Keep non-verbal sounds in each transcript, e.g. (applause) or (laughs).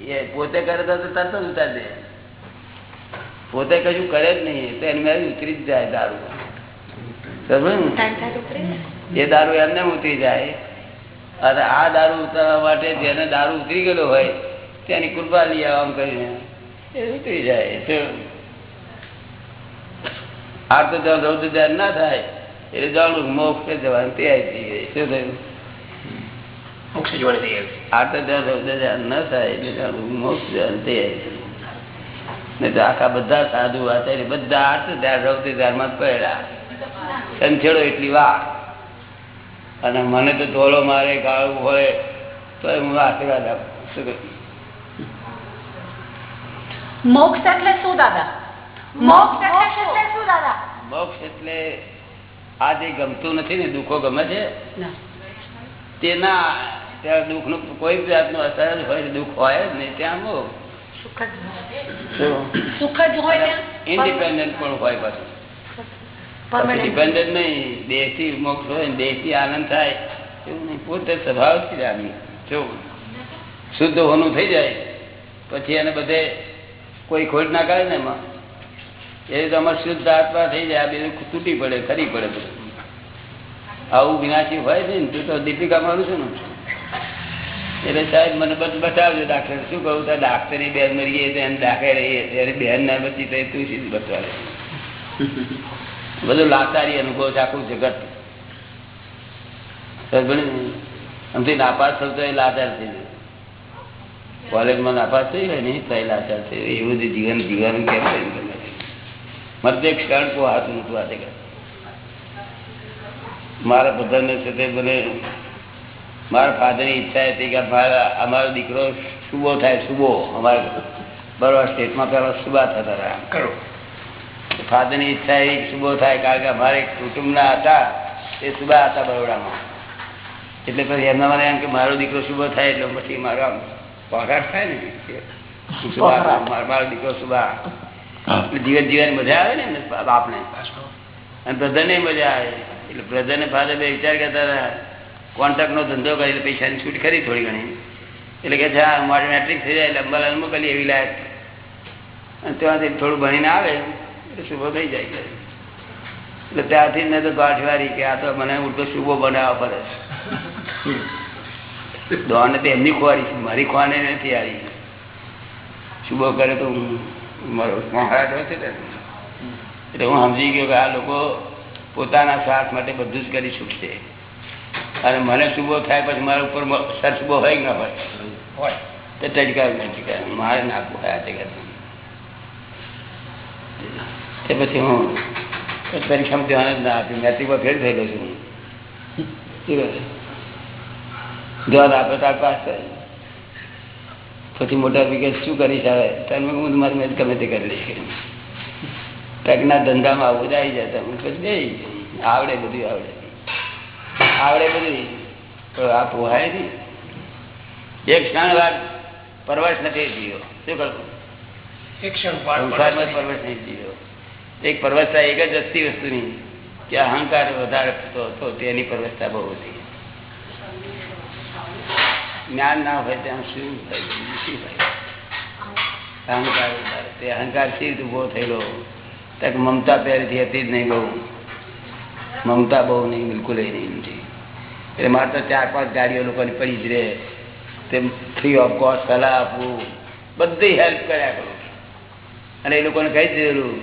એ પોતે કરે તો તરત જ ઉતાર દે. પોતે કશું કરે જ નહીં તો એની મેં ઉતરી જ જાય દારૂ. એ દારૂ એમને ઉતરી જાય. અને આ દારૂ ઉતારવા માટે જેને દારૂ ઉતરી ગયેલો હોય તેની કૃપા લઈ આમ કરીને એ ઉતરી જાય. આ તો જ્યાં રૌદ્ર ના થાય. એટલે જાણું મોક્ષ જવાનું તે આવી ગઈ. શું થયું? મોક્ષ જોવાની તૈયારી ન થાય એટલે મોક્ષ જવાનું તૈયાર આખા બધા સાધુ આચાર્ય બધા આર્થ ધ્યાન રૌદ્ર ધ્યાનમાં પડેલા સંછેડો એટલી વાર. અને મને તો ધોળો મારે ગાળવું હોય તો હું આશીર્વાદ આપું. શું મોક્ષ એટલે શું દાદા? મોક્ષ એટલે શું? દાદા? મોક્ષ એટલે આ જે ગમતું નથી ને દુઃખો ગમે છે? ના. ત્યાં દુઃખનું કોઈ જાતનું અસર હોય દુઃખ હોય જ નહીં ત્યાં બહુ. ઇન્ડિપેન્ડન્ટ પણ હોય પાછું. ડિપેન્ડન્ટ નહીં દેહથી મોક્ષ હોય ને દેહથી આનંદ થાય એવું નહીં પોતે જો શુદ્ધ હોનું થઈ જાય પછી એને બધે કોઈ ખોટ ના કાઢે ને એમાં. એ રીતે અમારે શુદ્ધ આત્મા થઈ જાય બધું તૂટી પડે ખરી પડે બધું. આવું વિનાશી હોય છે ને તું તો દીપિકા મારું છું ને. એટલે સાહેબ, મને બધું બતાવજો ડાક્ટર શું કહું? તો ડાક્ટરની બેન મરી તો બેન ના બચી તો તું સીધું બતાવે. બધું લાચારી અનુભવ છે, આખું આમથી નાપાસ થતો એ લાચાર થઈ જાય. કોલેજમાં નાપાસ થઈ હોય ને તો એ લાચાર થઈ. એવું જ જીવન જીવન કેમ? મધ્ય ક્ષણ કો હાથ મૂકવા દે મારા બધાને છે તે મને મારા ફાધરની ઈચ્છા હતી કે અમારો દીકરો સુબો થાય સુબો. અમારા બરોબર સ્ટેટમાં પેલો સુબા થતા હતા. કરો. ફાધરની ઈચ્છા એવી સુબો થાય કારણ કે અમારે કુટુંબના હતા એ સુબા હતા બરોડામાં. એટલે પછી એમના મને એમ કે મારો દીકરો સુબો થાય એટલે પછી મારો આમ પગાર થાય ને મારો મારો દીકરો સુબા. જીવન જીવન મજા આવે ને બાપને. અને બ્રધરને મજા આવે. એટલે બ્રધરને ફાધર બે વિચાર કરતા હતા. કોન્ટ્રાક્ટનો ધંધો કરી એટલે પૈસાની છૂટ ખરી થોડી ઘણી. એટલે કે જા મારે મેટ્રિક થઈ જાય, એટલે અંબાલાલ મોકલી એવી લાયક. અને ત્યાંથી થોડું ભણીને આવે, એટલે શુભો થઈ જાય. એટલે ત્યારથી મેં તો ગાંઠવારી કે આ તો મને ઉલટો શુભો બનાવવા પડે. દોને તો એમની ખોવારી છે, મારી ખોવાને નથી આવી શુભો કરે તો મારો મહારાજ હોય છે એટલે હું સમજી ગયો કે આ લોકો પોતાના સ્વાર્થ માટે બધું જ કરી છૂટશે અને મને શુભો થાય પછી મારા ઉપર સર શુભો હોય કે ના હોય? હોય. તો ટચકાવ્યું નથી મારે નાખવું હોય આ જગત. તે પછી હું પરીક્ષામાં ધ્યાન જ ના આપ્યું મેટ્રિકમાં ફેલ થયેલો છું? ધ્યાન આપે તાર પાસ. થાય પછી મોટા વિકેટ શું કરીશ હવે? તમે હું મારી મેં ગમે તે કરી લઈશ. પેકના ધંધામાં આવું જ આવી જાય તમે પછી આવડે બધું આવડે. આવડે બધી. પણ આ પોહાય નહીં. એક ક્ષણ વાર પરવશ નથી જીવો શું કરવું સંસારમાં પરવશ નહીં એક પરવશતા એક જ વસ્તી વસ્તુની કે અહંકાર વધારે થતો હતો તેની પરવશતા બહુ હતી. જ્ઞાન ના હોય ત્યાં શું થાય? શું થાય? અહંકાર વધારે. તે અહંકાર સી રીતે ઊભો થયેલો? તક મમતા પહેરેથી હતી જ નહીં બહુ. મમતા બહુ નહીં બિલકુલ નહીં નથી એટલે મારે તો ચાર પાંચ ગાડીઓ લોકોની પડી જ રહે. તેમ ફ્રી ઓફ કોસ્ટ સલાહ આપવું બધી હેલ્પ કર્યા કરું અને એ લોકોને કહી દીધેલું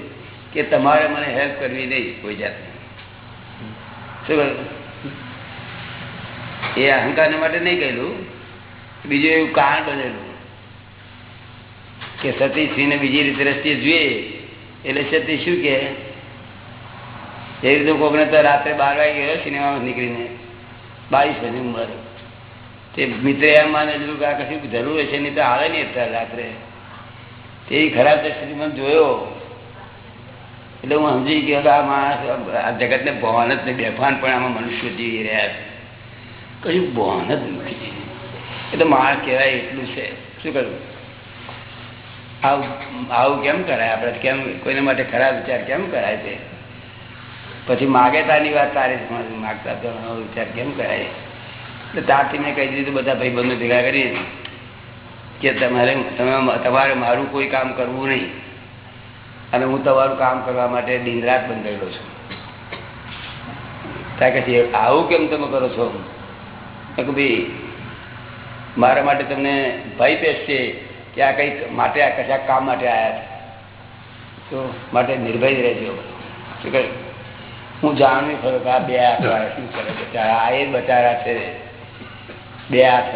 કે તમારે મને હેલ્પ કરવી નહીં કોઈ જાતની. શું એ અહંકારને માટે નહીં કહેલું. બીજું એવું કારણ બનેલું કે સતીશસિંહને બીજી રીતે રસ્તે જોઈએ. એટલે સતી શું કે એ રીતે કોકને તો રાત્રે બાર વાગે ગયો સિનેમામાં નીકળીને. બાવીસ વર્ષની ઉંમર. તે મિત્ર એમ માને લીધું કે આ કશું જરૂર છે નહીં, તો આવે નહીં અત્યારે રાત્રે. તે ખરાબ દ્રષ્ટિથી જોયો. એટલે હું સમજી ગયો કે આ માણસ, આ જગતને ભવાન જ બેફાન પણ આમાં મનુષ્ય જીવી રહ્યા છે. કયું ભવાન જ નથી. એટલે માણસ કહેવાય એટલું છે. શું કરવું આવું આવું કેમ કરાય? આપણે કેમ કોઈને માટે ખરાબ વિચાર કેમ કરાય છે પછી માગે તારની વાત તારે માગતા વિચાર કેમ કરાય? એટલે તારથી મેં કહી દીધું બધા ભાઈબંધો ભેગા કરી કે તમારે, તમે, તમારે મારું કોઈ કામ કરવું નહીં. અને હું તમારું કામ કરવા માટે દિન રાત બંધાયેલો છું. ત્યાં કે આવું કેમ તમે કરો છો? મેં ભાઈ, મારા માટે તમને ભય બેસશે કે આ કંઈક માટે આ કશાક કામ માટે આવ્યા છે. તો માટે નિર્ભય રહેજો. શું કહે? હું જાણું ખરો કે આ બે આઠવાળા વાળા શું કરે બચારા આ એ બચારા છે. બે હાથ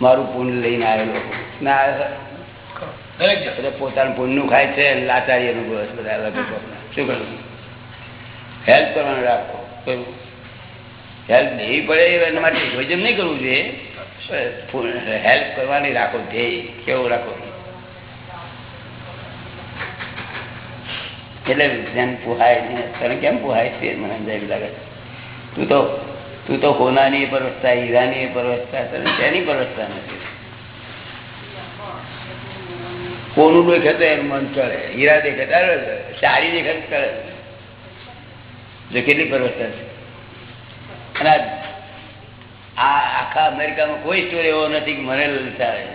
મારું પુન લઈને આવેલો ના એટલે પોતાનું પુણ્યનું ખાય છે લાચારી નું બસ બધા અલગ શું કરવું હેલ્પ કરવાનું રાખો. હેલ્પ દેવી પડે એના માટે ભોજન નહીં કરવું જોઈએ. હેલ્પ કરવાની રાખો ધ્યેય. કેવું રાખો? એટલે વિજ્ઞાન પુહાય ને તને કેમ પુહાય? છે મને અંદાજ લાગે તું તો તું તો કોનાની પરવસ્તા હીરાની પરવસ્તા તને તેની પરવસ્તા નથી? કોનું દેખે તો એનું મન ચડે. હીરા દેખે તારે સારી દેખે ચડે. જો કેટલી પરવસ્તા છે? અને આ- આખા અમેરિકામાં કોઈ સ્ટોર એવો નથી કે મને લલચાવે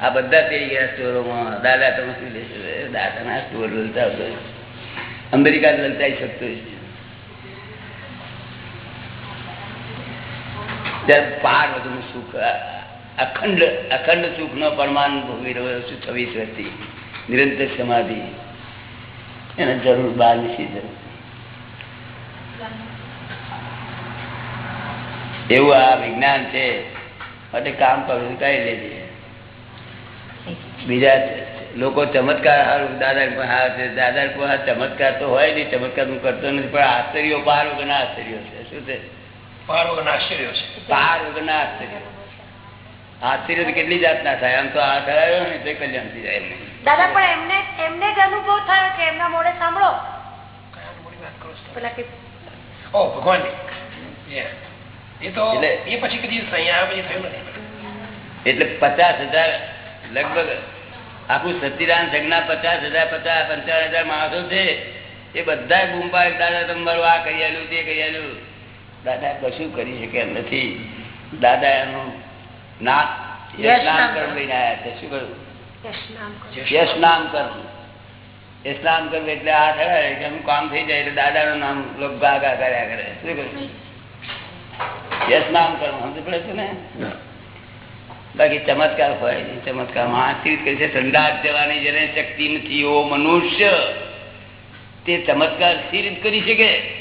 આ બધા તે ગયા સ્ટોરોમાં. દાદા તમે દાદાના સ્ટોર લલચાવતો અમેરિકા લલચાઈ શકતો ત્યારે પાર બધું સુખ અખંડ અખંડ સુખ નો પરમાન ભોગવી રહ્યો છું છવ્વીસ વર્ષથી નિરંતર સમાધિ. એને જરૂર બહાર નથી જરૂર એવું આ વિજ્ઞાન છે. માટે કામ કરવું કઈ લેજે. બીજા લોકો ચમત્કાર દાદા હા છે દાદા પણ હા ચમત્કાર તો હોય નહીં ચમત્કાર હું કરતો નથી પણ આશ્ચર્યો પાર વગરના આશ્ચર્યો છે. શું છે? પાર વગરના આશ્ચર્યો છે. પાર વગરના આશ્ચર્ય. આશ્ચર્ય તો કેટલી જાતના થાય? આમ તો આ થયો ને તે કલ્યાણ થઈ જાય એમને દાદા પણ એમને એમને જ અનુભવ થયો કે એમના મોડે સાંભળો. પેલા કે ઓ ભગવાનની એ તો એ પછી કદી અહીંયા પછી થયું નથી. એટલે પચાસ હજાર લગભગ આખું સતીરામ જગના પચાસ હજાર પચાસ પંચાવન હજાર માણસો છે. એ બધા ગુંપા દાદા તમારું આ આલ્યું તે આલ્યું દાદા કશું કરી શકે નથી. દાદા એનું નામ નામ કર્મ કર્મ. લઈને આવ્યા છે શું કહ્યું યશ નામ કરો. યશ નામ કર્મ એટલે આ થયા કે એનું કામ થઈ જાય એટલે દાદાનું નામ લોકો ગા ગા કર્યા કરે. શું કહ્યું યશ નામ કર્મ સમજ પડે છે ને. બાકી ચમત્કાર હોય ચમત્કાર માણસી કહે છે સંદાસ જવાની જેને શક્તિ નથી એવો મનુષ્ય. તે ચમત્કાર સી કરી શકે?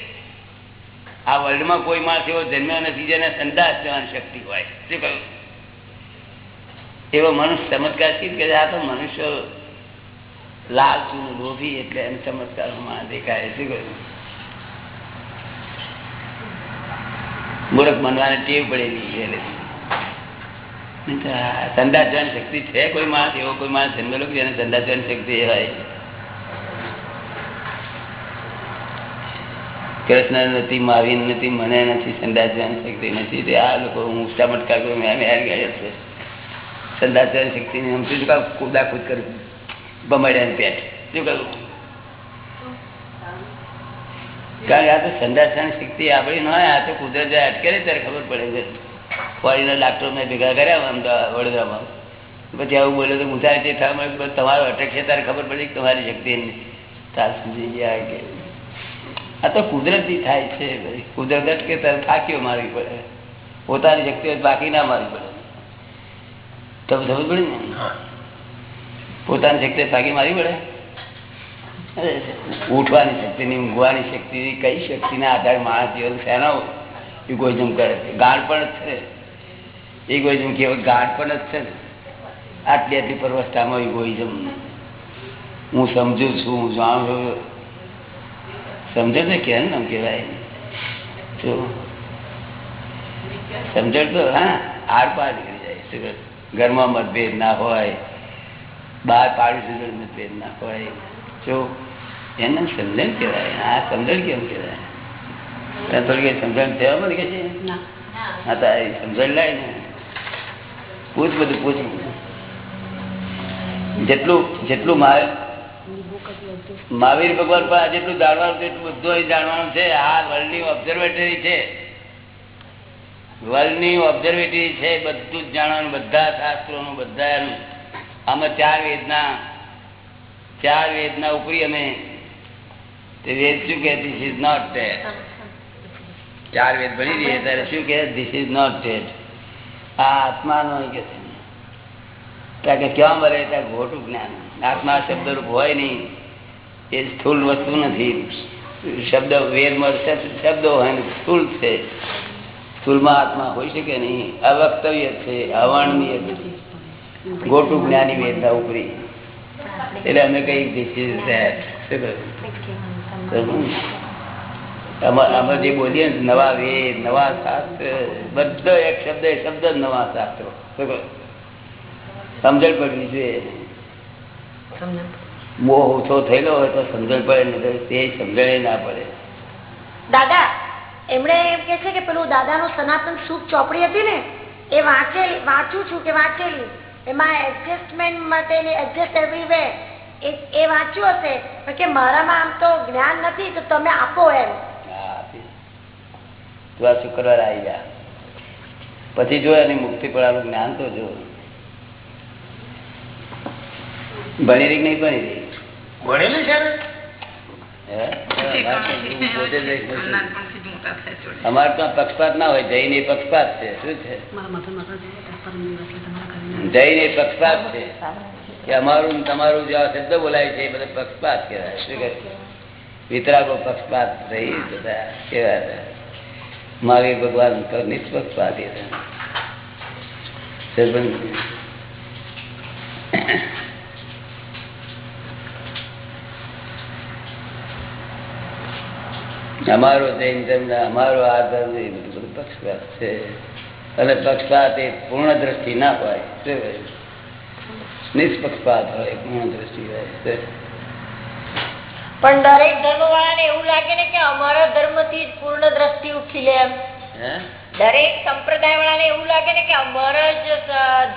આ વર્લ્ડમાં કોઈ માણસ એવો જન્મ્યો નથી જેને સંદાસ જવાની શક્તિ હોય. શું કહ્યું? એવો મનુષ્ય ચમત્કાર સી કરે? આ તો મનુષ્ય લાલ ને લોભી એટલે એને ચમત્કારમાં દેખાય. શું કહ્યું? મૂર્ખ બનવાની ટેવ પડેલી એટલે. તો જવાની શક્તિ છે કોઈ માણસ, એવો કોઈ માણસ જન્મેલો કે સંદાસ જવાની શક્તિ હોય? કૃષ્ણ નથી, મહાવીર નથી, મને નથી સંદાસ જવાની શક્તિ નથી. તે આ લોકો હું ચમત્કાર કરું, મેં હારી ગયા છે. સંદાસ જવાની શક્તિ નહીં હું શું કહું કુદા કૂદ કરું બમાડ્યા પેટ. શું કરું? કારણ કે આ તો સંદાસની શક્તિ આપણી ન હોય, આ તો કુદરત અટકે ત્યારે ખબર પડે છે. ફોરીના ડાક્ટર મેં ભેગા કર્યા અમદાવાદ વડોદરામાં. પછી આવું બોલ્યો તો ગુસાય તે થવા તમારો તમારો અટકશે ત્યારે ખબર પડી કે તમારી શક્તિ તાર સુધી ગયા કે આ તો કુદરતી થાય છે કુદરત અટકે ત્યારે થાક્યો મારવી પડે. પોતાની શક્તિ હોય બાકી ના મારવી પડે. તમે સમજ પડી ને? પોતાની શક્તિ બાકી મારી પડે? ઉઠવાની શક્તિ ની ઊંઘવાની શક્તિ કઈ કઈ શક્તિના આધારે માણસ જીવન શેનો ઇગોઇઝમ કરે છે. ગાળ પણ છે. ઇગોઇઝમ કેવો ગાઢ પણ જ છે ને. આટલી આટલી પરવસ્થામાં ઇગોઇઝમ હું સમજુ છું હું જાણું છું. સમજે ને કે નામ કહેવાય? તો સમજણ તો હા આર પાર નીકળી જાય. ઘરમાં મતભેદ ના હોય બહાર પાડી સુધી મતભેદ ના હોય. જો એને સમજણ કહેવાય? આ સમજણ કેમ કહેવાય? થોડી સમજણ થયા મળી કે છે? ના. તો સમજણ લાય ને. પૂછ બધું પૂછ. જેટલું જેટલું મા- મહાવીર ભગવાન પર જેટલું જાણવાનું તેટલું એટલું બધું અહીં જાણવાનું છે. આ વર્લ્ડની ઓબ્ઝર્વેટરી છે. વર્લ્ડની ઓબ્ઝર્વેટરી છે બધું જ જાણવાનું બધા શાસ્ત્રોનું બધાનું. આમાં ચાર વેદના ચાર વેદના ઉપરી અમે તે વેદ શું કે ધીસ ઇઝ નોટ ટેટ ચાર વેદ. ભણી દઈએ ત્યારે શું કે ધીસ ઇઝ નોટ ડેડ આ આત્માનો કે છે ત્યાં કે ક્યાં મરે ત્યાં ખોટું જ્ઞાન. આત્મા શબ્દરૂપ હોય નહીં. એ સ્થૂળ વસ્તુ નથી. શબ્દ વેદમાં શબ્દ- શબ્દો હોય ને છે. સ્થૂળમાં આત્મા હોઈ શકે નહીં. અવક્તવ્ય છે અવર્ણનીય છે. ગોટું જ્ઞાની વેદના ઉપરી. એટલે અમે કઈ ધીસ ઇઝ ધેટ શું આમાં જે બોલીએ ને નવા વેદ નવા શાસ્ત્ર બધો એક શબ્દ એ શબ્દ જ નવા શાસ્ત્રો. સમજણ પડવી જોઈએ. મોહ ઓછો થયેલો હોય તો સમજણ પડે ને તે સમજણ ના પડે. દાદા એમણે એમ કે છે કે પેલું દાદા નું સનાતન સુખ ચોપડી હતી ને એ વાંચેલી વાંચું છું કે વાંચેલી? એમાં એડજસ્ટમેન્ટ માટે એડજસ્ટ એવરીવે એ વાંચ્યું હશે? કે મારામાં આમ તો જ્ઞાન નથી તો તમે આપો એમ. તું આ શુક્રવાર આવી જા પછી જો એની મુક્તિ પડાનું જ્ઞાન તો જો. ભણી રહી નહીં ભણી રહી? ભણેલી છે ને? હે? પોતે જ રહી. અમારે તો પક્ષપાત ના હોય જૈન એ પક્ષપાત છે. શું છે? જૈન એ પક્ષપાત છે. કે અમારું તમારું જેવા શબ્દ બોલાય છે એ બધા પક્ષપાત કહેવાય. શું કહે વિતરાગો પક્ષપાત રહી બધા કેવા મહાવીર ભગવાન નિષ્પક્ષ નિષ્પક્ષપાત અમારો જૈન ધર્મ અમારો આ ધર્મ એ બધું પક્ષપાત છે. અને પક્ષપાત એ પૂર્ણ દ્રષ્ટિ ના હોય નિષ્પક્ષપાત હોય પૂર્ણ દ્રષ્ટિ હોય? પણ દરેક ધર્મ વાળાને એવું લાગે ને કે અમારા ધર્મથી પૂર્ણ દ્રષ્ટિ ઉઠી લે એમ. દરેક સંપ્રદાય વાળાને એવું લાગે ને કે અમારા જ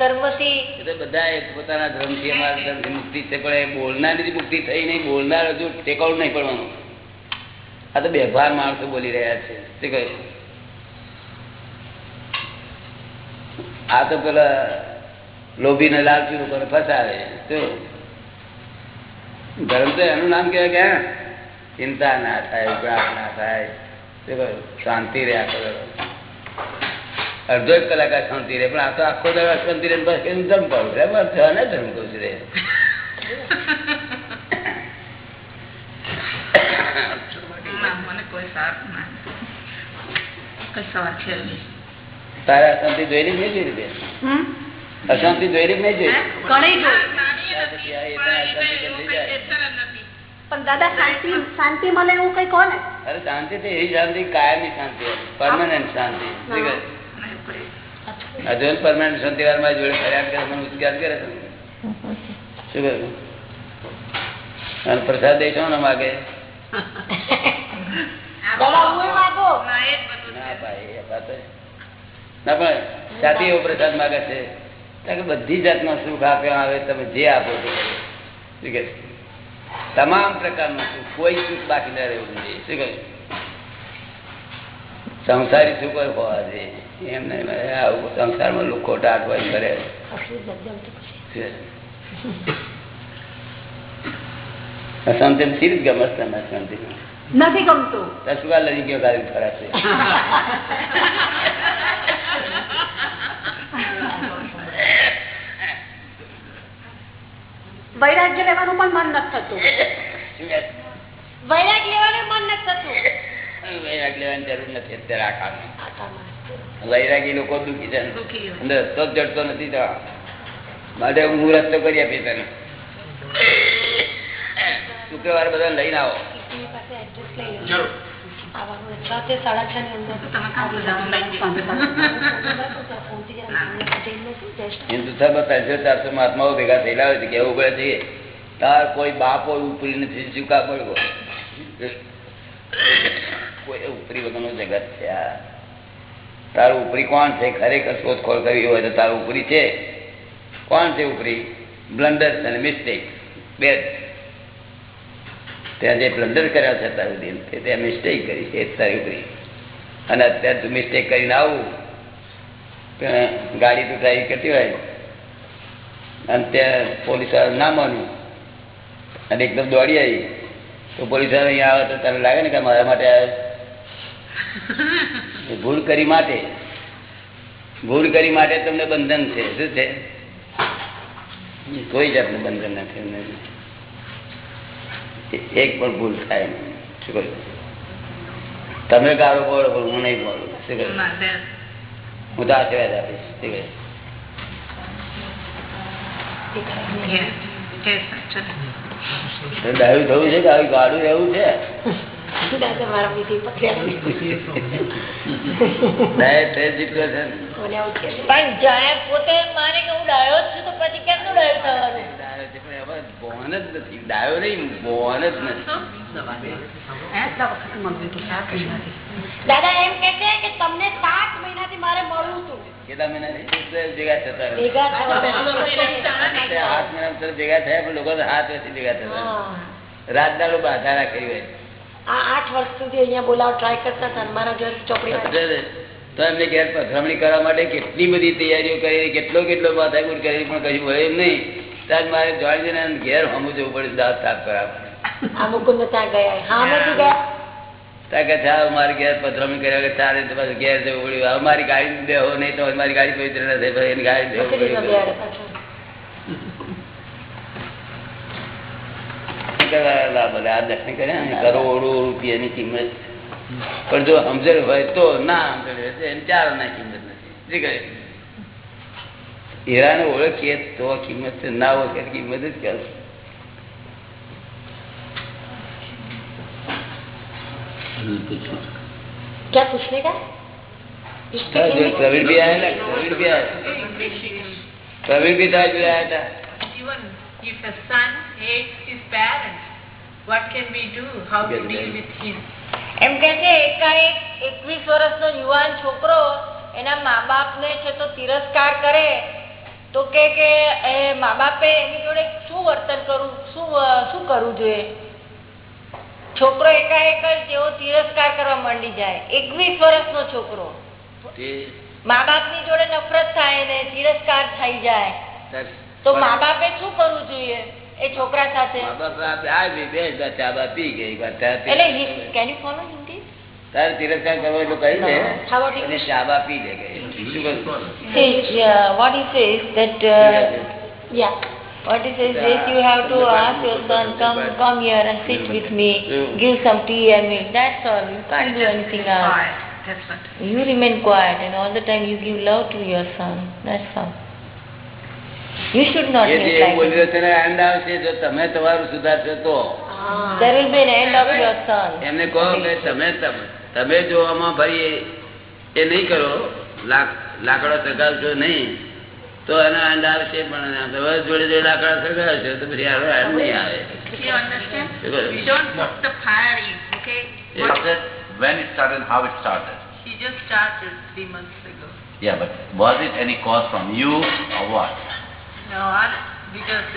ધર્મથી બધા પોતાના ધર્મથી અમારા ધર્મથી મુક્તિ છે પણ એ બોલનારની મુક્તિ થઈ નહીં બોલનાર હજુ ટેકાવું નહીં પડવાનું. આ તો બેભાર માણસો બોલી રહ્યા છે શું કહ્યું આ તો પેલા લોભી ને લાલચી લોકોને ફસાવે શું? ધર્મ તો એનું નામ કહેવાય કે ચિંતા ના થાય ઉકળાટ ના થાય. શું કહ્યું? શાંતિ રહ્યા કરો. અડધો એક કલાક આ શાંતિ રહે પણ આ તો આખો દરવાજ શાંતિ રહે બસ એનું ધર્મ પાડું રે બસ ધન ધર્મ કહું છું રે. તારે અશાંતિ જોયેલી જ નહીં રીતે? અશાંતિ જોઈ રહી નહીં જોઈ શાંતિ મળે એવું કઈ કોને અરે શાંતિ તો એવી શાંતિ શાંતિ પરમાનન્ટ શાંતિ. પરમાનન્ટ શાંતિ વાર મારી જોડે ફરિયાદ કરે મને કરે શું અને પ્રસાદ દેશો ને માગે? ના, ભાઈ એ વાત ના પણ સાથી એવો પ્રસાદ માગે છે. બધી જાતનો સુખ આપવામાં આવે તમે જે આપો છો. શું કે તમામ પ્રકારનું સુખ કોઈ સુખ બાકી ના રહેવું જોઈએ. શું કહે સંસારી સુખ હોવા જોઈએ. એમ નહીં આવું સંસારમાં લોકો ટાટ હોય કરે. શાંતિ સીધ ગમત તમે શાંતિ નથી ગમતું. શું લડી ગયો ગાડી ખરા છે? (laughs) વૈરાગ્ય લેવાનું પણ મન નથી થતું. વૈરાગ લેવાનું મન નથી થતું. વૈરાગ લેવાની જરૂર નથી અત્યારે આ કામ વૈરાગી લોકો દુઃખી છે. રસ્તો જ જડતો નથી તો માટે હું રસ્તો કરી આપી તને શુક્રવારે બધા લઈને આવો. જરૂર. કોઈ બાપ ઉપરી નથી ચૂકા પડવો. કોઈ ઉપરી વગરનું જગત છે તારું ઉપરી કોણ છે? ખરેખર શોધખોળ કરવી હોય તો તારું ઉપરી છે. કોણ છે ઉપરી? બ્લન્ડર્સ અને મિસ્ટેક બે જ. ત્યાં જે બ્લન્ડર કર્યા છે તારું દિલ, તે ત્યાં મિસ્ટેક કરી છે તારી કરી અને અત્યારે તું મિસ્ટેક કરીને આવું. ગાડી તો ડ્રાઈવ કરતી હોય. અને ત્યાં પોલીસ ના માન્યું અને એકદમ દોડી આવી. તો પોલીસ અહીંયા આવે તો તને લાગે ને કે મારા માટે આવ્યો ભૂલ કરી માટે. ભૂલ કરી માટે તમને બંધન છે. શું છે? કોઈ જાતનું બંધન નથી. એક પણ ભૂલ થાય શું કહ્યું તમે ગાળો બોલો પણ હું નહીં બોલું. શું કહ્યું હું તો આશીર્વાદ આપીશ. શું કહ્યું ડાયું થવું છે કે આવી ગાડું રહેવું છે? મારા પોતે માને કે હું ડાયો છું તો પછી કેમનું ડાયો થવાનું? ડાયો છે પણ એમાં બોન જ નથી. ડાયો નહીં બોન જ નથી. દાદા એમ કે છે કે તમને સાત મહિનાથી મારે મળવું હતું કેટલા મહિનાથી? ભેગા થતા ભેગા થવા તે મહિના ભેગા થયા પણ લોકો હાથ વર્ષથી ભેગા થતા. રાત દાડો બાધા રાખી હોય. આ આઠ વર્ષ સુધી અહીંયા બોલાવ ટ્રાય કરતા હતા મારા ઘર ચોપડી તો એમને ઘેર પધરામણી કરવા માટે કેટલી બધી તૈયારીઓ કરી કેટલો કેટલો માથાકૂટ કરી પણ કશું મળે એમ નહીં. ત્યારે મારે જોડી ઘેર હમું જવું પડે દાંત સાફ કરવા આ મુકુંદ ત્યાં ગયા. હા નથી ગયા. ત્યાં કે ચાલ મારે ઘેર પધરામણી કર્યા વગર ચાલે પાછું ઘેર જવું પડ્યું. હવે ગાડી બેહો નહીં તો મારી ગાડી પવિત્ર નથી એની ગાડી દેવું પડ્યું. ગયા પાછા. કરાયેલા બધા આ દર્શન કર્યા કરોડો રૂપિયાની કિંમત. પણ જો સમજણ હોય તો ના સમજણ ચાર ના કિંમત નથી. હીરાને ઓળખીએ તો કિંમત છે ના ઓળખે તો કિંમત જ ક્યાં છે? क्या पूछने का इसके હા, જો हिंदी- પ્રવીણ બી આયા ને, પ્રવીણ બી આયા. English you can- પ્રવીણ બી ત્યાં જોયા હતા Even if a son hates his parents, what can we do? How to Get deal married. with him? એમ કે છે એકાએક એકવીસ વર્ષનો યુવાન છોકરો એના મા બાપ ને છે તો તિરસ્કાર કરે તો કે કે એ મા બાપે એની જોડે શું વર્તન કરવું શું શું કરવું જોઈએ? છોકરો એકાએક જ જેવો તિરસ્કાર કરવા માંડી જાય. એકવીસ વર્ષનો છોકરો. મા બાપની જોડે નફરત થાય ને તિરસ્કાર થઈ જાય. તો મા બાપે શું કરવું જોઈએ એ છોકરા સાથે? મા બાપ આ- ગઈ એટલે કેન યુ ફોલો હિન્દી તારે તિરસ્કાર કરવો એટલું કહી દે How about અને English? ચા બા પી લે ગઈ શું કરું? says uh, what he says that uh, Yeah. what he says is you have to ask your son come come here and sit with me give some tea and milk that's all you can't do anything else Quiet. That's what. you remain quiet and all the time you give love to your son that's all you should not A hate જે એવું like બોલી this. રહ્યો છે ને end આવશે જો તમે તમારું સુધારશો તો Ah. એમને કહો કે તમે તમે- જો આમાં ભાઈ એ નહીં કરો લાક- લાકડા સગાવશો નહીં તો એના end આવશે પણ જોડે જોડે લાકડા સગાવશો તો પછી આનો end નહીં આવે when it started, how it started. He just started three months ago. Yeah, but was it any cause from you or what? No, I- because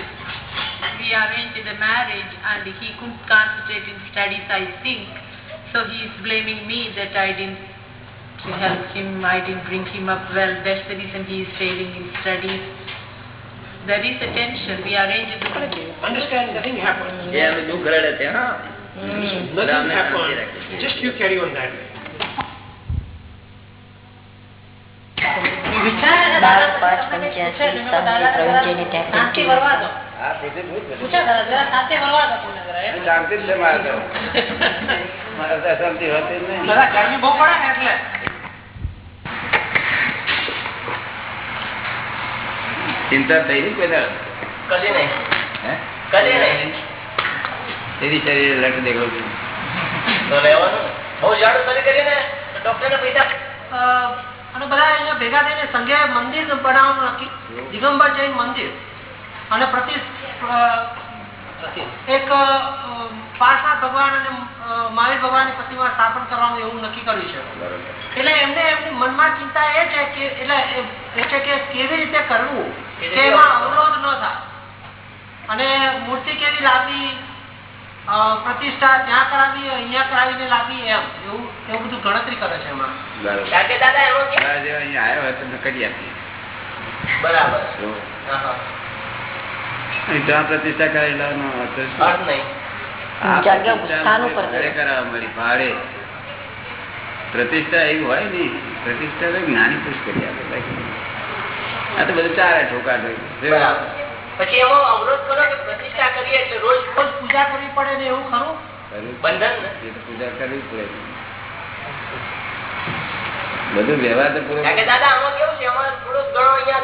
we arranged the marriage and he couldn't concentrate in studies, I think. So he is blaming me that I didn't help him, I didn't bring him up well. That's the reason he is failing in studies. There is a tension. We arranged the Understand, nothing happened. Yeah, we do good at it, huh? Nothing happened. Just you carry on that way. બાર પાંચ પંચ્યાસી પ્રવીણજીને શાંતિ છે. મારે નહીં. ચિંતા થઈ રહી કોઈ કદી નહીં. હે? કદી નહીં. તેરી શરીર લટ દેખો છું. તો લેવાનું ને. બહુ જાડું કરી કરીને ડોક્ટરને પૈસા. અ, અને બધા અહીંયા ભેગા થઈને સંઘે મંદિર બનાવવાનું નક્કી દિગંબર જૈન મંદિર. અને પ્રતિ એક પાર્શનાથ ભગવાન અને મહાવીર ભગવાનની પ્રતિમા સ્થાપન કરવાનું એવું નક્કી કર્યું છે. એટલે એમને એમની મનમાં ચિંતા એ છે કે એટલે એ છે કે કેવી રીતે કરવું? કે એમાં અવરોધ ન થાય. અને મૂર્તિ કેવી લાવવી પ્રતિષ્ઠા ત્યાં કરાવી અહીંયા કરાવીને લાવી એમ. એવું એવું બધું ગણતરી કરે છે એમાં. પ્રતિષ્ઠા એવી હોય ને પ્રતિષ્ઠા જ્ઞાની પુરુષ કરી આપે આ તો બધું ચાલે ઠોકા બરાબર. પછી એમાં અવરોધ કરો કે પ્રતિષ્ઠા કરીએ એટલે રોજ રોજ પૂજા કરવી પડે ને એવું ખરું? બંધન તો પૂજા કરવી પડે. બધું વ્યવહાર તો પૂરો દાદા આમાં કેવું છે? અમારે થોડું ઘણો અહીંયા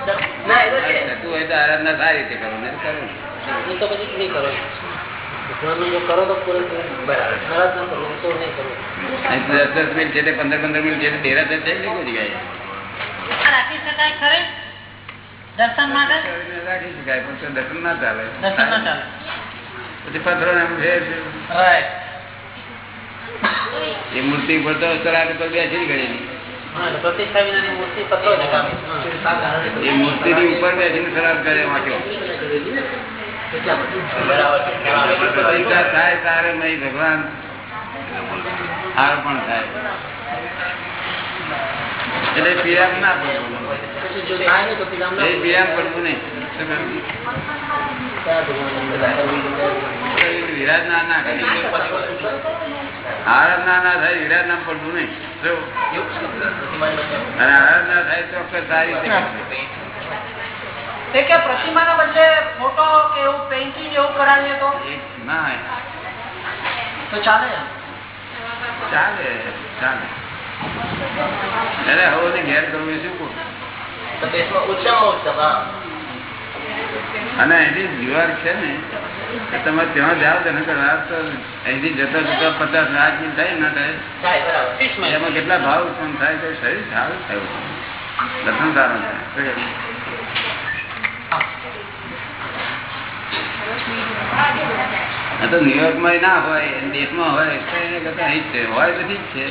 ના એ તો છે. થતું હોય તો આરાધના સારી રીતે કરો ને કરો. તો પછી નહીં કરો. કરો તો પૂરે બરાબર. કરો તો નહીં કરવું દસ દસ મિનિટ પંદર પંદર મિનિટ તે ડેરા તે કોઈ જગ્યાએ રાખી શકાય ખરે? દર્શન માટે? રાખી શકાય પણ દર્શન ના ચાલે. દર્શન ના ચાલે. પછી પથરો ને આમ ફેર છે. એ મૂર્તિ તો સરાટ બેસી ગયેલી એ ની ઉપર બેસીને ખરાબ કરે વાંક્યો પ્રતિષ્ઠા થાય તારે નહીં ભગવાન. હાર પણ થાય. એટલે પીરામ ના પડવું. એ પીરામ પડવું નહીં. વિરાજ ના ના આરાધના ના થાય વિરાજ ના પડવું નહીં. અને આરાધના થાય ચોક્કસ સારી રીતે કરશે. તે કે પ્રતિમાના બદલે ફોટો કે એવું પેઇન્ટિંગ એવું કરાવીએ તો? ના તો ચાલે. ચાલે ચાલે. અરે હવે ને ઘેર કરવું એ શું અને અહીંથી દીવાર છે ને એ તમે ત્યાં જાઓ તો નકર રાત તો અહીંથી જતા જતા પચાસ લાખની થાય ના થાય. એમાં કેટલા ભાવ ઉત્પન્ન થાય તો શરીર સારું થયું. દર્શન સારું થાય? આ તો ન્યુયોર્કમાં ના હોય દેશમાં હોય એને કરતા અહીં છે. હોય બધી છે.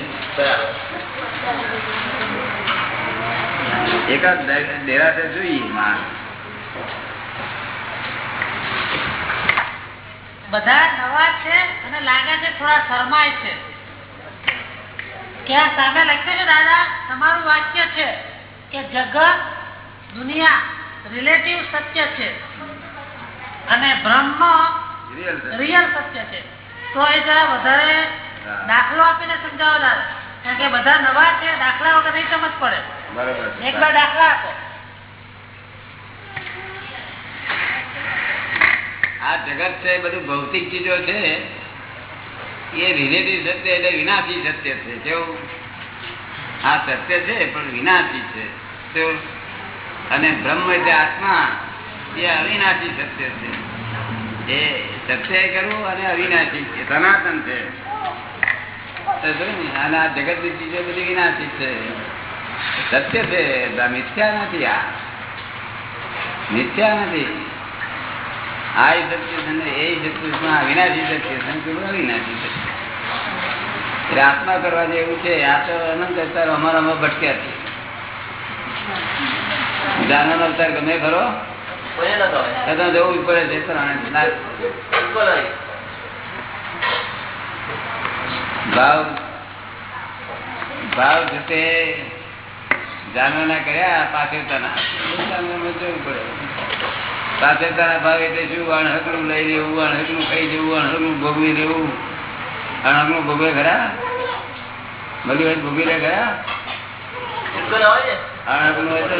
એકાદ ડે- ડેરાસર જોઈએ માં બધા નવા છે અને લાગે છે થોડા શરમાય છે. કે આ સામે લખ્યું છે દાદા તમારું વાક્ય છે કે જગત દુનિયા રિલેટિવ સત્ય છે. અને બ્રહ્મ છે. રિયલ સત્ય છે. તો એ જરા વધારે દાખલો આપીને સમજાવો દાદા કારણ કે બધા નવા છે દાખલા વગર નહીં સમજ પડે. એક વાર દાખલા આપો. આ જગત છે બધું ભૌતિક ચીજો છે. એ રિલેટિવ સત્ય એટલે વિનાશી સત્ય છે. કેવું? આ સત્ય છે પણ વિનાશી છે. અને બ્રહ્મ એટલે આત્મા. એ અવિનાશી સત્ય છે. એ વિનાશી છે અવિનાશી આત્મા કરવા જેવું છે, આ તો અનંત અવતાર અમારામાં ભટક્યા છે. જાનવર અવતાર ગમે ખરો? જવું પડે છે ભાવ ભાવ જાનવરના કર્યા જવું પડે. પાછળતાના ભાવ એટલે શું અણહકનું લઈ લેવું અણહકનું ખાઈ જવું અણહકનું ભોગવી લેવું. અણહકનું ભોગવે ખરા? વાત ભોગવી લે ખરા? હોય તો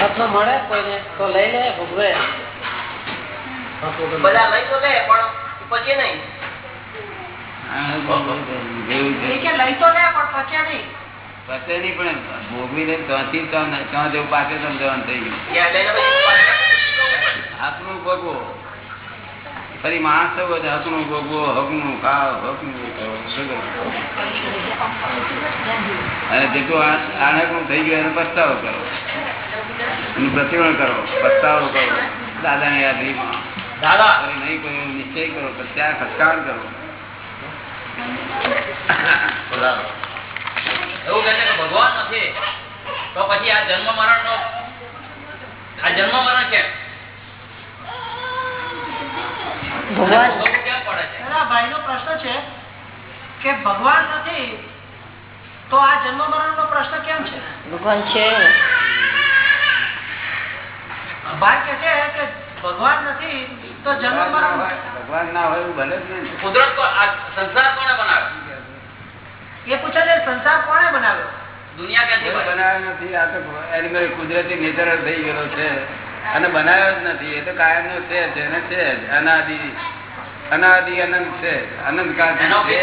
હાથમાં મળે કોઈને તો લઈ લે ભોગવે. બધા લઈ તો લે પણ પછી નહીં. ફરી માણસ હકનું ભોગવો હકનું ખાવ હકનું? અને જેટલું આણકનું થઈ ગયું એનો પસ્તાવો કરો. એનું પ્રતિવણ કરો પસ્તાવો કરો. દાદાની નહીં દાદા! નહીં નિશ્ચય કરો કરો. એવું કહે છે કે ભગવાન નથી તો પછી આ જન્મ મરણ નો આ જન્મ મરણ છે ભગવાન પડે છે? એના છે કે ભગવાન નથી તો આ જન્મ મરણ નો પ્રશ્ન કેમ છે? ભગવાન છે. ભાઈ છે કે ભગવાન નથી તો જન્મ ભગવાન ના હોય ભલે કુદરત સંસાર કોને બનાવ્યો? એ પૂછે છે સંસાર કોણે બનાવ્યો? દુનિયા ક્યાંથી બનાવ્યો નથી આ તો એનિમલ કુદરતી નેચર થઈ ગયેલો છે. અને બનાવ્યો જ નથી એ તો કાયમ નો છે જ એને છે જ અનાદિ અનાદિ અનંત છે અનંત કાળ એનો છે બી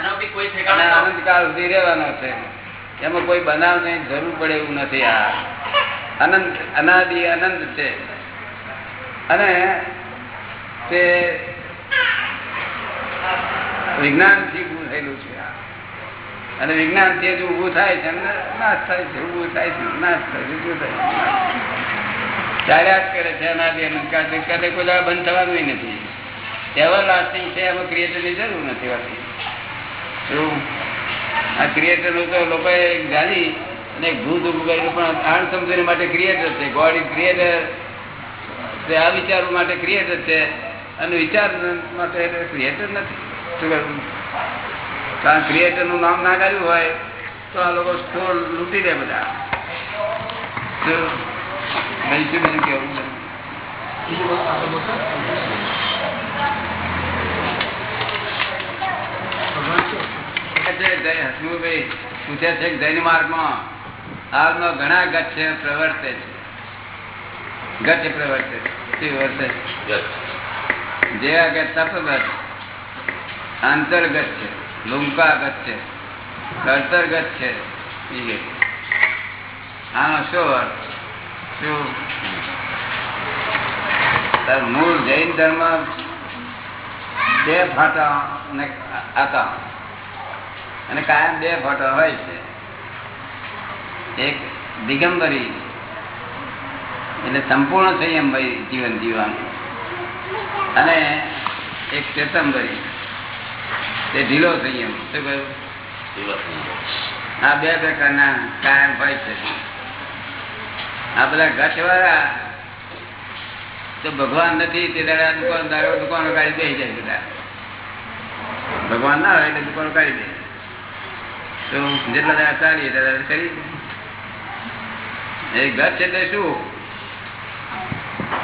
એનો બી કોઈ અને ઠેકાણું ના હોય. અનંત કાળ સુધી રહેવાનો છે. એમાં કોઈ બનાવ નહીં જરૂર પડે એવું નથી આ. અનંત, અનાદિ અનંત છે. અને તે વિજ્ઞાનથી ઉભું થયેલું છે અને વિજ્ઞાનથી જ ઉભું થાય છે નાશ થાય છે ઉભું થાય છે, નાશ થાય છે ઉભું થાય છે. ચાલ્યા કરે છે અનાદિ અનંત. કોઈ દાડો બંધ થવાનું નથી. એવર લાસ્ટિંગ છે, એમાં ક્રિએટરની જરૂર નથી હોતી. આ ક્રિએટર તો લોકોએ ગાલી અને ભૂત ઉભું પણ આણ સમજણ માટે ક્રિએટર છે ગોડ ઇઝ ક્રિએટર આ વિચારવા માટે ક્રિએટર છે અને વિચાર માટે ક્રિએટર નથી કારણ ક્રિએટરનું નામ ના કાઢ્યું હોય તો આ લોકો સ્ટોર લૂંટી દે બધા? બીજું છે હસમુભાઈ પૂછે છે જૈન માર્ગમાં હાલમાં ઘણા ગચ્છ પ્રવર્તે છે. ગચ્છ પ્રવર્તે છે? જેવા કે તપગત અંતર્ગત છે લુંકાગત છે કર્તરગત છે આનો શું અર્થ? શું? મૂળ જૈન ધર્મ બે ફાટા અને હતા અને કાયમ બે ફાટા હોય છે. એક દિગંબરી એટલે સંપૂર્ણ સંયમ ભાઈ જીવન જીવવાનું. અને એક ચેતંબરી તે ઢીલો સંયમ. શું કહ્યું? આ બે પ્રકારના કાયમ હોય છે. આ બધા ગઠવાળા તો ભગવાન નથી તે દાડા દુકાનદારો દુકાનો કાઢી દઈ જાય બધા. ભગવાન ના હોય એટલે દુકાનો કાઢી દે. તો જેટલા દાડા ચાલીએ એટલા દાડા કરી એ ગચ્છ એટલે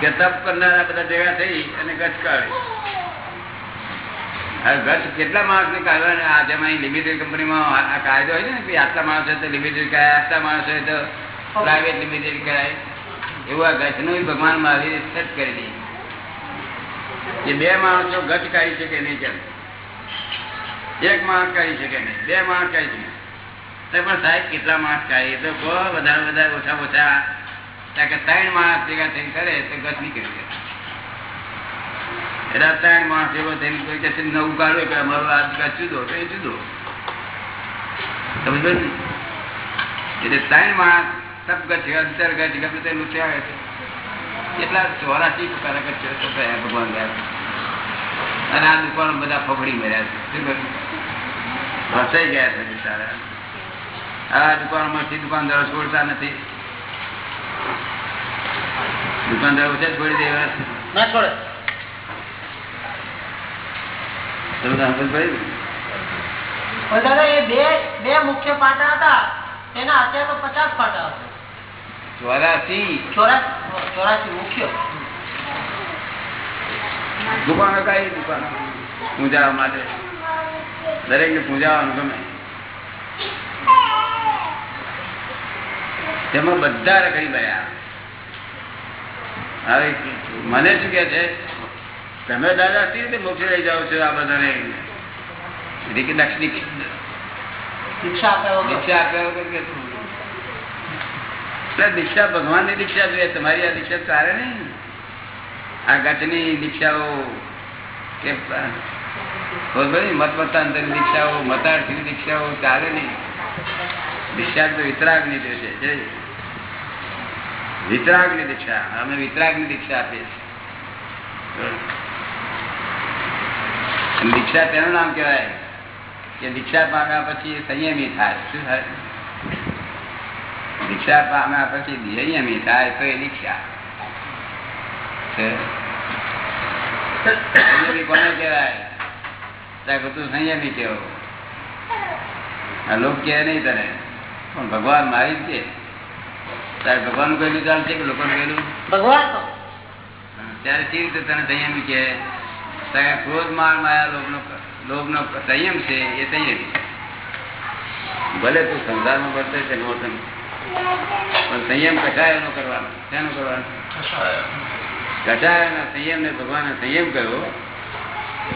કે તપ કરનારા બધા થઈ અને ગચ્છ કાઢે. ગચ્છ કેટલા માણસ ને કાયદો હોય છે ને કે આટલા લિમિટેડ કરાય, આટલા માણસ પ્રાઇવેટ લિમિટેડ કરાય. એવું આ ગચ્છનું ભગવાન મહાવીર સેટ કરી દે એ બે માણસો ગચ્છ કાઢી શકે નહીં કેમ એક માણસ કાઢી શકે નહીં. બે માણસ કાઢી શકે પણ સાહેબ, કેટલા માણસ એ તો વધારે વધારે ઓછા ઓછા ત્રણ માણસ ભેગા થઈને કરે, તો ગત નીકળી જાય. એટલે ત્રણ માણસ એવો થઈને કોઈ કે નવું કાઢો કે અમારો આ જુદો, તો એ જુદો. સમજ ને? એટલે ત્રણ માણસ સબગત છે અંતર્ગત ગમે તે લૂંટ્યા છે. કેટલા પ્રકારના ગત છે તો ભગવાન અને આ દુકાનો બધા ફફડી મર્યા છે. શું કર્યું ફસાઈ ગયા છે બિચારા. આ દુકાનમાંથી દુકાનદારો છોડતા નથી. દુકાનદારો બધા છોડી દેવા છે ના છોડે. દુકાનો કઈ દુકાનો? પૂજા માટે. દરેક ને પૂજાવાનું ગમે. તેમાં બધા રખડી ગયા. હવે મને શું કે છે? તમે દાદા સી રીતે મોક્ષે લઈ જાઓ છો આ બધાને? દક્ષિણી દીક્ષા દીક્ષા ભગવાનની દીક્ષા જોઈએ. તમારી આ દીક્ષા ચાલે નઈ આ ગટની દીક્ષાઓ કે મત મતાંતર દીક્ષાઓ મતાર્થી દીક્ષાઓ ચાલે નહીં. દીક્ષા તો વિતરાગની દે છે જે વિતરાગની દીક્ષા. અમે વિતરાગની દીક્ષા આપીએ છીએ દીક્ષા તેનું નામ કહેવાય. કે દીક્ષા પામ્યા પછી સંયમી થાય. શું થાય? દીક્ષા પામ્યા પછી સંયમી થાય તો એ દીક્ષા. સંયમી કોને કહેવાય? ત્યાં તું સંયમી કેવો લોક કે નહીં તને. પણ ભગવાન મારી જ કે તારે ભગવાનનું કહેલું ચાલશે કે લોકોનું કહેલું ભગવાન ત્યારે કેવી રીતે તને સંયમ કે તારે ક્રોધ માર માયા લોભનો લોભનો સંયમ છે એ સંયમ. ભલે તું સંસારમાં વર્તે છે નો પણ સંયમ કસાયનો કરવાનો. શેનો કરવાનો? કસાયના સંયમને ભગવાને સંયમ કર્યો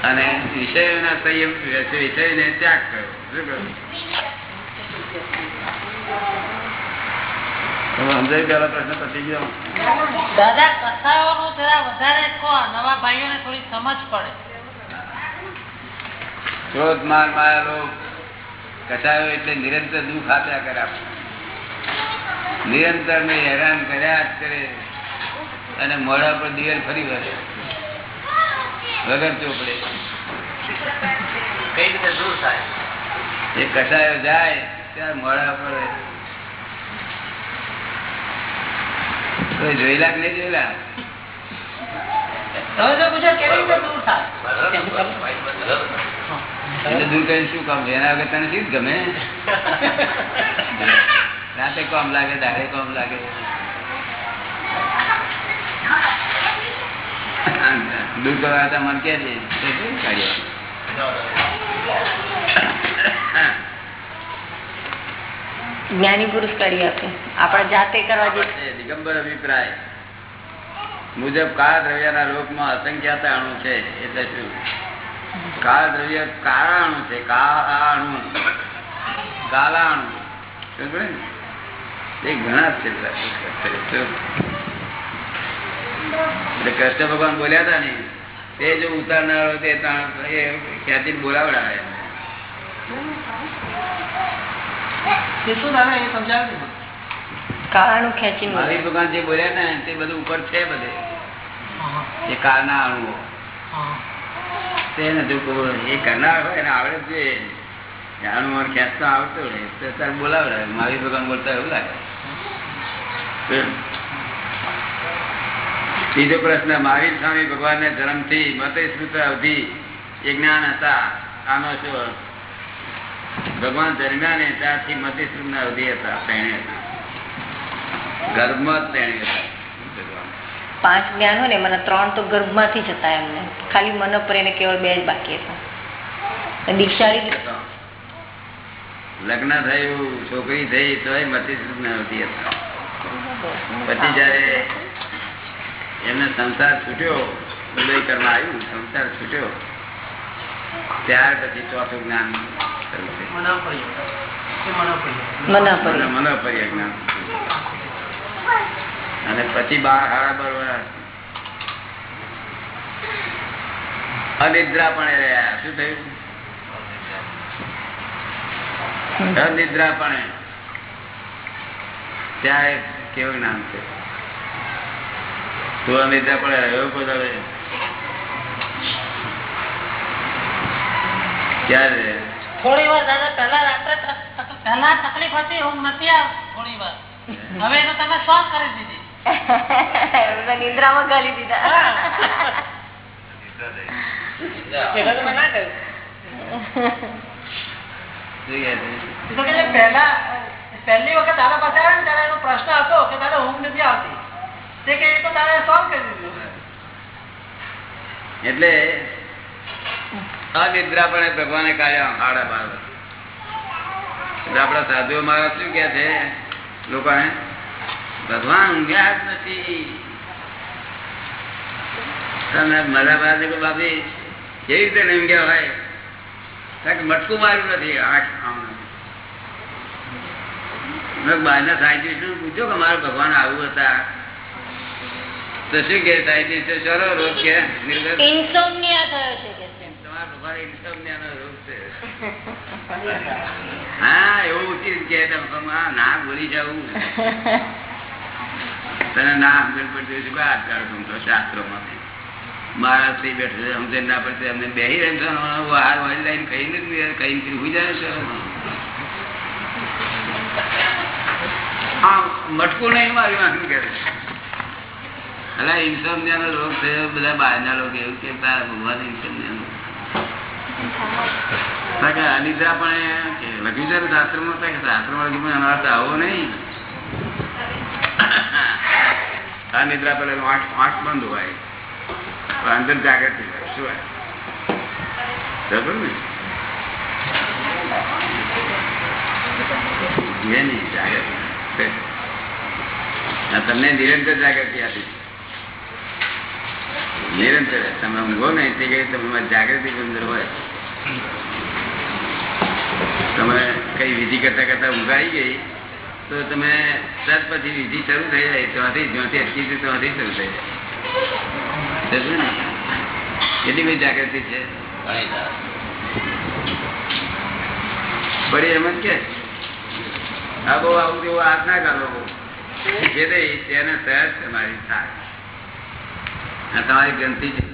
અને વિષયોના સંયમ વિષયને ત્યાગ કર્યો. શું કહ્યું? સમજાય પેલા પ્રશ્ન પતી ગયો દાદા કથાઓનું જરા વધારે કહો નવા ભાઈઓને થોડી સમજ પડે. ક્રોધ માર માયા લોભ કસાયો એટલે નિરંતર દુઃખ આપ્યા કરે નિરંતર ને હેરાન કર્યા જ કરે અને મોડા પર દિવેલ ફરી વળે. વગર ચોપડે. કઈ રીતે દૂર થાય? એ કસાયો જાય ત્યારે મોડા પર કોઈ જોયેલા કે નહીં જોયેલા? દૂર શું કામ? એના વગર તને શું ગમે? રાતે કામ લાગે દાડે કામ લાગે. દૂર કરવા મન મને કે જ્ઞાની પુરુષ કરી આપે. આપણે જાતે કરવા દિગંબર અભિપ્રાય. મુજબ કાળ દ્રવ્યના લોકમાં અસંખ્યાત અણુ છે, એટલે શું? કાળ દ્રવ્ય કાળાણુ છે કાળાણુ કાલાણુ? એ ઘણા છે એટલે કૃષ્ણ ભગવાન બોલ્યા હતા ને, તે જો ઉતારનારો તે તાણ- એ ખ્યાતિ બોલાવડાવે. એ શું દાદા એ સમજાવી દીધું કાળાનું ખેંચીને મહાવીર ભગવાન જે બોલ્યા ને તે બધું ઉપર છે બધે. એ કાળના અણુઓ. તેને એ કરનાર હોય એને આવડે જાણું મારે ખેંચતો આવડતો હોય તો બોલાવડે મારી ભગવાન બોલતા એવું લાગે. બીજો પ્રશ્ન મહાવીર સ્વામી ભગવાન ને જન્મથી મતે સ્મૃત અવધિ એ જ્ઞાન હતા. આનો શું ભગવાન જન્મ્યા ને ત્યારથી મતે સ્મૃત અવધિ હતા તેણે ગર્ભમાં તેણે પાંચ જ્ઞાન હોય ને મને ત્રણ તો ગર્ભમાંથી જ હતા એમને. ખાલી મન પર એને કેવળ બે જ બાકી હતા. દીક્ષાળી લગ્ન થયું છોકરી થઈ તોય મતી અવધિ હતા. પછી જયારે એમને સંસાર છૂટ્યો ઉદય કરવા આવ્યું સંસાર છૂટ્યો ત્યાર પછી ચોથું જ્ઞાન. મનાપર્ય જ્ઞાન અને પછી બાર હાડા બરોબર અનિદ્રા પણ રહ્યા. શું થયું? અનિદ્રા પણ ત્યાં કેવું નામ છે? તું અનિદ્રા પણ રહ્યો? પોતાને ક્યારે? થોડી વાર દાદા પહેલા રાત્રે પહેલા તકલીફ હતી ઊંઘ નથી આવ થોડી વાર. હવે તો તમે સોલ્વ કરી દીધી. (laughs) નિંદ્રામાં ગાલી દીધા. પહેલા પહેલી વખત દાદા પાસે આવ્યા ને ત્યારે એનો પ્રશ્ન હતો કે દાદા ઊંઘ નથી આવતી. તે કે એ તો દાદા સોલ્વ કરી દીધું. એટલે અનિદ્રા પણ ભગવાને કાઢ્યા હાડા બાર એટલે આપણા સાધુઓ મારા શું કે છે? લોકોને, ભગવાન ઊંઘ્યા જ નથી. તમે મારા પાસે કોઈ બાપી કેવી રીતે નહીં હોય કારણ કે મટકું માર્યું નથી, આંખ આમ બહારના સાયન્ટિસ્ટ પૂછ્યો કે મારા ભગવાન આવું હતા. તો શું કે સાયન્ટિસ્ટ? ચલો, રોજ કે. તમારા ભગવાન નો રોગ છે. (laughs) હા એવું ઉચિત કે તમે કહો, હા, ના બોલી જવું તને ના સમજણ પડતી હોય તો કોઈ હાથ કાઢો તમે મારા થઈ બેઠો સમજણ ના પડતી અમને બેહી હાર વાળી લાઈન કહીને જ નહીં, કહીને કીધું હુઈ જાય છે હા મટકું નહીં મારી વાંકી કરે? અલા ઇન્સોમનિયા નો રોગ થયો બધા બહારના લોકો એવું કે તારા ભગવાન ઇન્સોમનિયા અનિદ્રા પણ લખ્યું છે શાસ્ત્રમાં શાસ્ત્રમાં લખ્યું પણ એનો આવો નહીં. અનિદ્રા પેલા આઠ આઠ બંધ હોય. અંદર જાગૃતિ શું ને? તમને નિરંતર જાગૃતિ આપી નિરંતર. તમે ઊંઘો ને તે ઘડી તમારી જાગૃતિ અંદર હોય. તમે કઈ વિધિ કરતા કરતા ઉગાઈ ગઈ તો તમે તરત પછી વિધિ શરૂ થઈ જાય ત્યાંથી જ્યાંથી અટકી છે ત્યાંથી શરૂ થઈ જાય? કેટલી બધી જાગૃતિ છે? ફરી એમ જ કે આ બહુ આવું જેવું હાથ ના કરો. જે રહી તેને સહજ તમારી થાય તમારી ગ્રંથિ છે.